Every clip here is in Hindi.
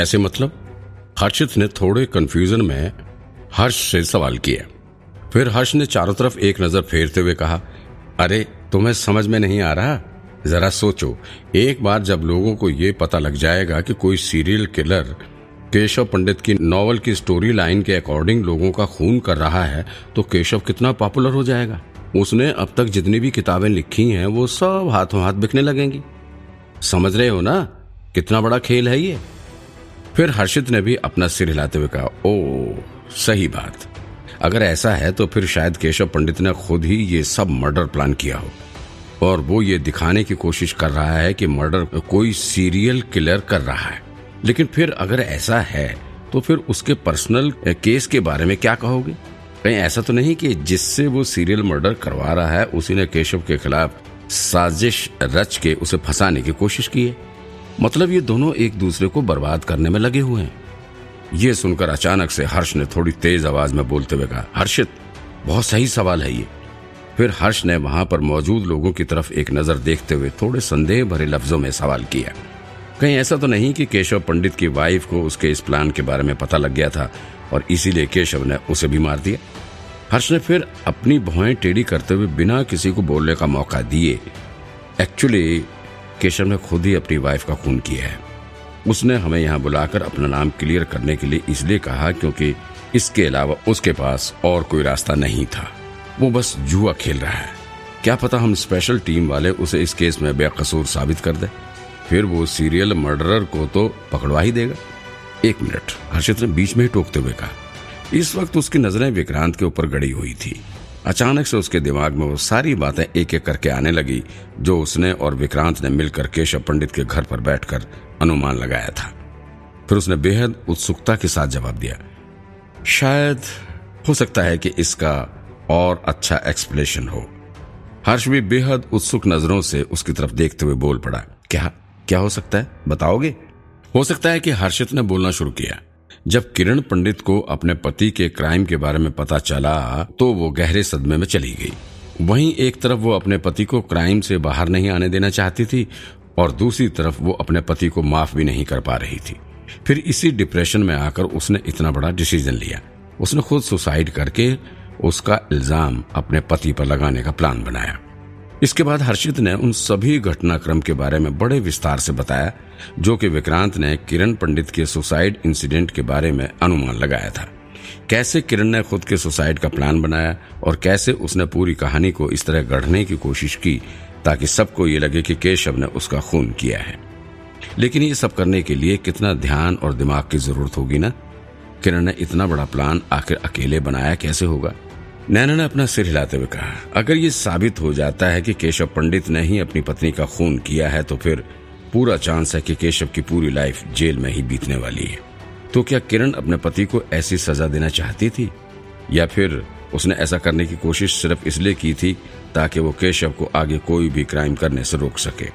कैसे मतलब? हर्षित ने थोड़े कंफ्यूजन में हर्ष से सवाल किया फिर हर्ष ने चारों तरफ़ एक नज़र फेरते हुए कहा, अरे, तुम्हें समझ में नहीं आ रहा? जरा सोचो, एक बार जब लोगों को यह पता लग जाएगा कि कोई सीरियल किलर केशव पंडित की नॉवल की स्टोरी लाइन के अकॉर्डिंग लोगों का खून कर रहा है तो केशव कितना पॉपुलर हो जाएगा? उसने अब तक जितनी भी किताबें लिखी हैं, वो सब हाथों हाथ बिकने लगेंगी। समझ रहे हो ना? कितना बड़ा खेल है ये? फिर हर्षित ने भी अपना सिर हिलाते हुए कहा, ओ, सही बात। अगर ऐसा है तो फिर शायद केशव पंडित ने खुद ही ये सब मर्डर प्लान किया हो। और वो ये दिखाने की कोशिश कर रहा है कि मर्डर कोई सीरियल किलर कर रहा है। लेकिन फिर अगर ऐसा है तो फिर उसके पर्सनल केस के बारे में क्या कहोगे? कहीं ऐसा तो नहीं कि जिससे वो सीरियल मर्डर करवा रहा है, उसी ने केशव के खिलाफ साजिश रच के उसे फंसाने की कोशिश की है। मतलब ये दोनों एक दूसरे को बर्बाद करने में लगे हुए हैं। ये सुनकर अचानक से हर्ष ने थोड़ी तेज आवाज़ में बोलते हुए कहा, हर्षित, बहुत सही सवाल है ये। फिर हर्ष ने वहाँ पर मौजूद लोगों की तरफ़ एक नज़र देखते हुए थोड़े संदेह भरे लफ्जों में सवाल किया। कहीं ऐसा तो नहीं कि केशव पंडित की वाइफ को उसके इस प्लान के बारे में पता लग गया था और इसीलिए केशव ने उसे भी मार दिया। हर्ष ने फिर अपनी भौएँ टेढ़ी करते हुए बिना किसी को बोलने का मौका दिए। एक्चुअली केशव ने खुद ही अपनी वाइफ का खून किया है। उसने हमें यहाँ बुलाकर अपना नाम क्लियर करने के लिए इसलिए कहा क्योंकि इसके अलावा उसके पास और कोई रास्ता नहीं था। वो बस जुआ खेल रहा है। क्या पता हम स्पेशल टीम वाले उसे इस केस में बेकसूर साबित कर दे। फिर वो सीरियल मर्डरर को तो पकड़वा ही देगा। एक मिनट, हर्षित ने बीच में ही टोकते हुए कहा। इस वक्त उसकी नज़रें विक्रांत के ऊपर गड़ी हुई थी। अचानक से उसके दिमाग में वो सारी बातें एक एक करके आने लगी, जो उसने और विक्रांत ने मिलकर केशव पंडित के घर पर बैठकर अनुमान लगाया था। फिर उसने बेहद उत्सुकता के साथ जवाब दिया, शायद हो सकता है कि इसका और अच्छा एक्सप्लेनेशन हो। हर्ष भी बेहद उत्सुक नज़रों से उसकी तरफ़ देखते हुए बोल पड़ा, क्या क्या हो सकता है? बताओगे? हो सकता है कि हर्षित ने बोलना शुरू किया। जब किरण पंडित को अपने पति के क्राइम के बारे में पता चला तो वो गहरे सदमे में चली गई। वहीं एक तरफ़ वो अपने पति को क्राइम से बाहर नहीं आने देना चाहती थी, और दूसरी तरफ़ वो अपने पति को माफ़ भी नहीं कर पा रही थी। फिर इसी डिप्रेशन में आकर उसने इतना बड़ा डिसीज़न लिया। उसने खुद सुसाइड करके उसका इल्ज़ाम अपने पति पर लगाने का प्लान बनाया। इसके बाद हर्षित ने उन सभी घटनाक्रम के बारे में बड़े विस्तार से बताया, जो कि विक्रांत ने किरण पंडित के सुसाइड इंसिडेंट के बारे में अनुमान लगाया था। कैसे किरण ने खुद के सुसाइड का प्लान बनाया और कैसे उसने पूरी कहानी को इस तरह गढ़ने की कोशिश की, ताकि सबको ये लगे कि केशव ने उसका खून किया है। लेकिन ये सब करने के लिए कितना ध्यान और दिमाग की ज़रूरत होगी ना? किरण ने इतना बड़ा प्लान आखिर अकेले बनाया कैसे होगा? नैना ने अपना सिर हिलाते हुए कहा, अगर ये साबित हो जाता है कि केशव पंडित ने ही अपनी पत्नी का खून किया है तो फिर पूरा चांस है कि केशव की पूरी लाइफ जेल में ही बीतने वाली है। तो क्या किरण अपने पति को ऐसी सजा देना चाहती थी? या फिर उसने ऐसा करने की कोशिश सिर्फ़ इसलिए की थी ताकि वो केशव को आगे कोई भी क्राइम करने से रोक सके?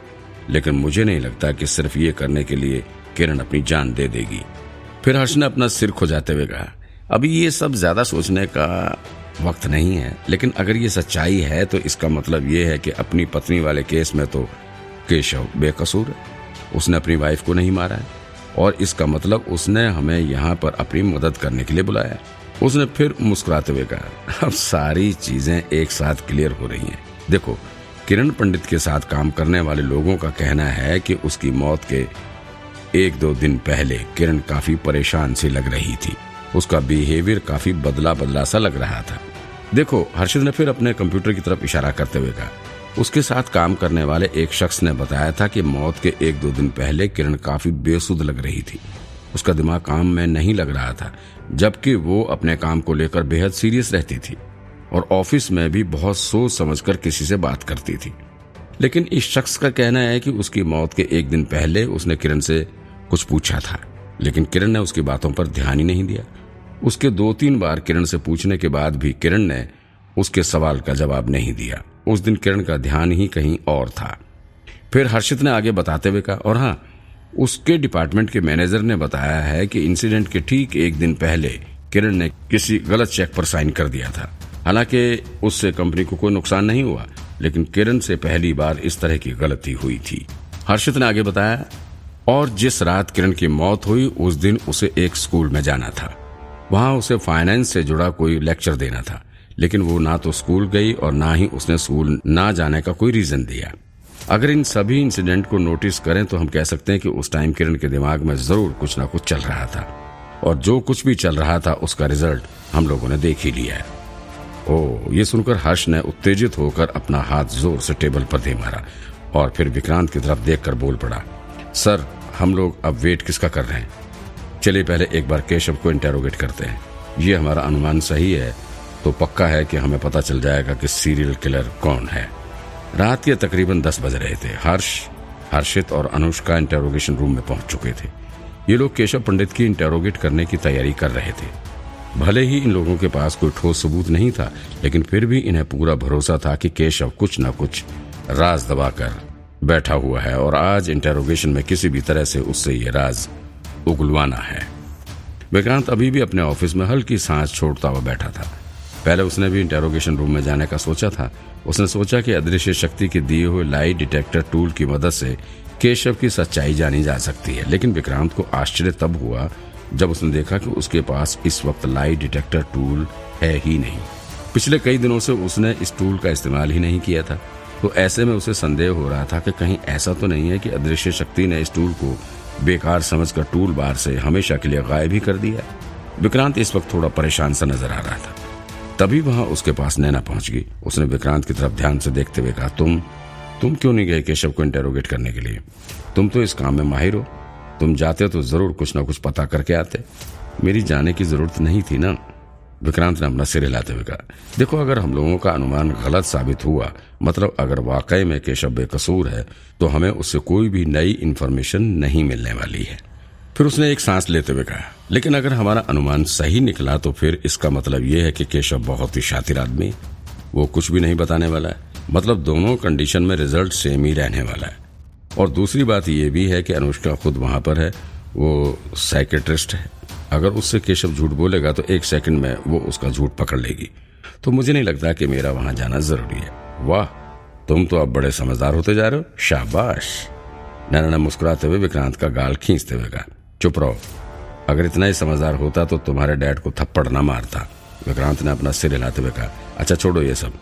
लेकिन मुझे नहीं लगता कि सिर्फ़ ये करने के लिए किरण अपनी जान दे देगी। फिर हर्ष ने अपना सिर खुजाते हुए कहा, अभी ये सब ज़्यादा सोचने का वक्त नहीं है। लेकिन अगर ये सच्चाई है तो इसका मतलब ये है कि अपनी पत्नी वाले केस में तो केशव बेकसूर है। उसने अपनी वाइफ को नहीं मारा है। और इसका मतलब उसने हमें यहाँ पर अपनी मदद करने के लिए बुलाया उसने फिर मुस्कुराते हुए कहा, अब सारी चीज़ें एक साथ क्लियर हो रही हैं। देखो, किरण पंडित के साथ काम करने वाले लोगों का कहना है कि उसकी मौत के एक दो दिन पहले किरण काफ़ी परेशान सी लग रही थी। उसका बिहेवियर काफ़ी बदला बदला सा लग रहा था। देखो, हर्षित ने फिर अपने कंप्यूटर की तरफ़ इशारा करते हुए कहा। उसके साथ काम करने वाले एक शख्स ने बताया था कि मौत के एक दो दिन पहले किरण काफ़ी बेसुध लग रही थी। उसका दिमाग काम में नहीं लग रहा था, जबकि वो अपने काम को लेकर बेहद सीरियस रहती थी और ऑफ़िस में भी बहुत सोच समझकर किसी से बात करती थी। लेकिन इस शख्स का कहना है कि उसकी मौत के एक दिन पहले उसने किरण से कुछ पूछा था, लेकिन किरण ने उसकी बातों पर ध्यान ही नहीं दिया। उसके दो तीन बार किरण से पूछने के बाद भी किरण ने उसके सवाल का जवाब नहीं दिया। उस दिन किरण का ध्यान ही कहीं और था। फिर हर्षित ने आगे बताते हुए कहा, और हाँ उसके डिपार्टमेंट के मैनेजर ने बताया है कि इंसिडेंट के ठीक एक दिन पहले किरण ने किसी गलत चेक पर साइन कर दिया था। हालाँकि उससे कंपनी को कोई नुकसान नहीं हुआ, लेकिन किरण से पहली बार इस तरह की गलती हुई थी। हर्षित ने आगे बताया, और जिस रात किरण की मौत हुई, उस दिन उसे एक स्कूल में जाना था। वहाँ उसे फाइनेंस से जुड़ा कोई लेक्चर देना था। लेकिन वो ना तो स्कूल गई और ना ही उसने स्कूल ना जाने का कोई रीजन दिया। अगर इन सभी इंसिडेंट को नोटिस करें तो हम कह सकते हैं कि उस टाइम किरण के दिमाग में ज़रूर कुछ ना कुछ चल रहा था। और जो कुछ भी चल रहा था, उसका रिज़ल्ट हम लोगों ने देख ही लिया है। ओ, ये सुनकर हर्ष ने उत्तेजित होकर अपना हाथ ज़ोर से टेबल पर दे मारा और फिर विक्रांत की तरफ़ देखकर बोल पड़ा, सर, हम लोग अब वेट किसका कर रहे हैं? चलिए पहले एक बार केशव को इंटेरोगेट करते हैं। ये हमारा अनुमान सही है? तो पक्का है कि हमें पता चल जाएगा कि सीरियल किलर कौन है। रात के तकरीबन दस बज रहे थे। हर्ष, हर्षित और अनुष्का इंटेरोगेशन रूम में पहुँच चुके थे। ये लोग केशव पंडित की इंटेरोगेट करने की तैयारी कर रहे थे। भले ही इन लोगों के पास कोई ठोस सबूत नहीं था, लेकिन फिर भी इन्हें पूरा भरोसा था कि केशव कुछ न कुछ राज दबाकर बैठा हुआ है। और आज इंटेरोगेशन में किसी भी तरह से उससे ये राज उगलवाना है। विक्रांत अभी भी अपने ऑफ़िस में हल्की सांस छोड़ता हुआ बैठा था। पहले उसने भी इंटेरोगेशन रूम में जाने का सोचा था। उसने सोचा कि अदृश्य शक्ति के दिए हुए लाइट डिटेक्टर टूल की मदद से केशव की सच्चाई जानी जा सकती है। लेकिन विक्रांत को आश्चर्य तब हुआ जब उसने देखा कि उसके पास इस वक्त लाइट डिटेक्टर टूल है ही नहीं। पिछले कई दिनों से उसने इस टूल का इस्तेमाल ही नहीं किया था। तो ऐसे में उसे संदेह हो रहा था कि कहीं ऐसा तो नहीं है कि अदृश्य शक्ति ने इस टूल को बेकार समझकर टूल बार से हमेशा के लिए गायब ही कर दिया। विक्रांत इस वक्त थोड़ा परेशान सा नज़र आ रहा था। तभी वहाँ उसके पास नैना पहुँच गई। उसने विक्रांत की तरफ़ ध्यान से देखते हुए कहा, तुम तुम क्यों नहीं गए केशव को इंटेरोगेट करने के लिए? तुम तो इस काम में माहिर हो। तुम जाते तो ज़रूर कुछ ना कुछ पता करके आते। मेरी जाने की ज़रूरत नहीं थी ना? विक्रांत ने अपना सिर हिलाते हुए कहा, देखो, अगर हम लोगों का अनुमान गलत साबित हुआ मतलब अगर वाकई में केशव बेकसूर है तो हमें उससे कोई भी नई इन्फॉर्मेशन नहीं मिलने वाली है। फिर उसने एक सांस लेते हुए कहा, लेकिन अगर हमारा अनुमान सही निकला तो फिर इसका मतलब यह है कि केशव बहुत ही शातिर आदमी, वो कुछ भी नहीं बताने वाला है मतलब दोनों कंडीशन में रिज़ल्ट सेम ही रहने वाला है। और दूसरी बात यह भी है कि अनुष्का खुद वहाँ पर है, वो साइकेट्रिस्ट है। अगर उससे केशव झूठ बोलेगा तो एक सेकंड में वो उसका झूठ पकड़ लेगी। तो मुझे नहीं लगता कि मेरा वहाँ जाना ज़रूरी है। वाह, तुम तो अब बड़े समझदार होते जा रहे हो। शाबाश। नैना ने मुस्कुराते हुए विक्रांत का गाल खींचते हुए कहा, चुप रहो। अगर इतना ही समझदार होता तो तुम्हारे डैड को थप्पड़ ना मारता। विक्रांत ने अपना सिर हिलाते हुए कहा अच्छा छोड़ो ये सब।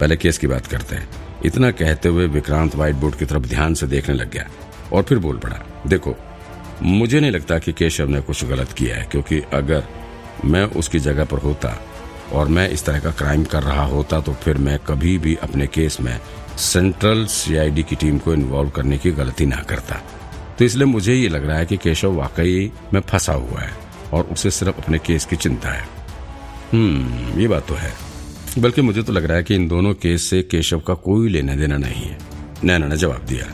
पहले केस की बात करते हैं। इतना कहते हुए विक्रांत व्हाइट बोर्ड की तरफ़ ध्यान से देखने लग गया और फिर बोल पड़ा, देखो मुझे नहीं लगता कि केशव ने कुछ गलत किया है, क्योंकि अगर मैं उसकी जगह पर होता और मैं इस तरह का क्राइम कर रहा होता तो फिर मैं कभी भी अपने केस में सेंट्रल सीआईडी की टीम को इन्वॉल्व करने की गलती ना करता। तो इसलिए मुझे ये लग रहा है कि केशव वाकई में फंसा हुआ है और उसे सिर्फ़ अपने केस की चिंता है। हम्म ये बात तो है। बल्कि मुझे तो लग रहा है कि इन दोनों केस से केशव का कोई लेना देना नहीं है। नैना ने जवाब दिया।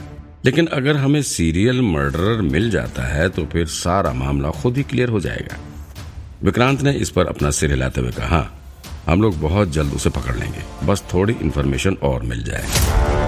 लेकिन अगर हमें सीरियल मर्डरर मिल जाता है तो फिर सारा मामला खुद ही क्लियर हो जाएगा। विक्रांत ने इस पर अपना सिर हिलाते हुए कहा हाँ, हम लोग बहुत जल्द उसे पकड़ लेंगे। बस थोड़ी इन्फॉर्मेशन और मिल जाए।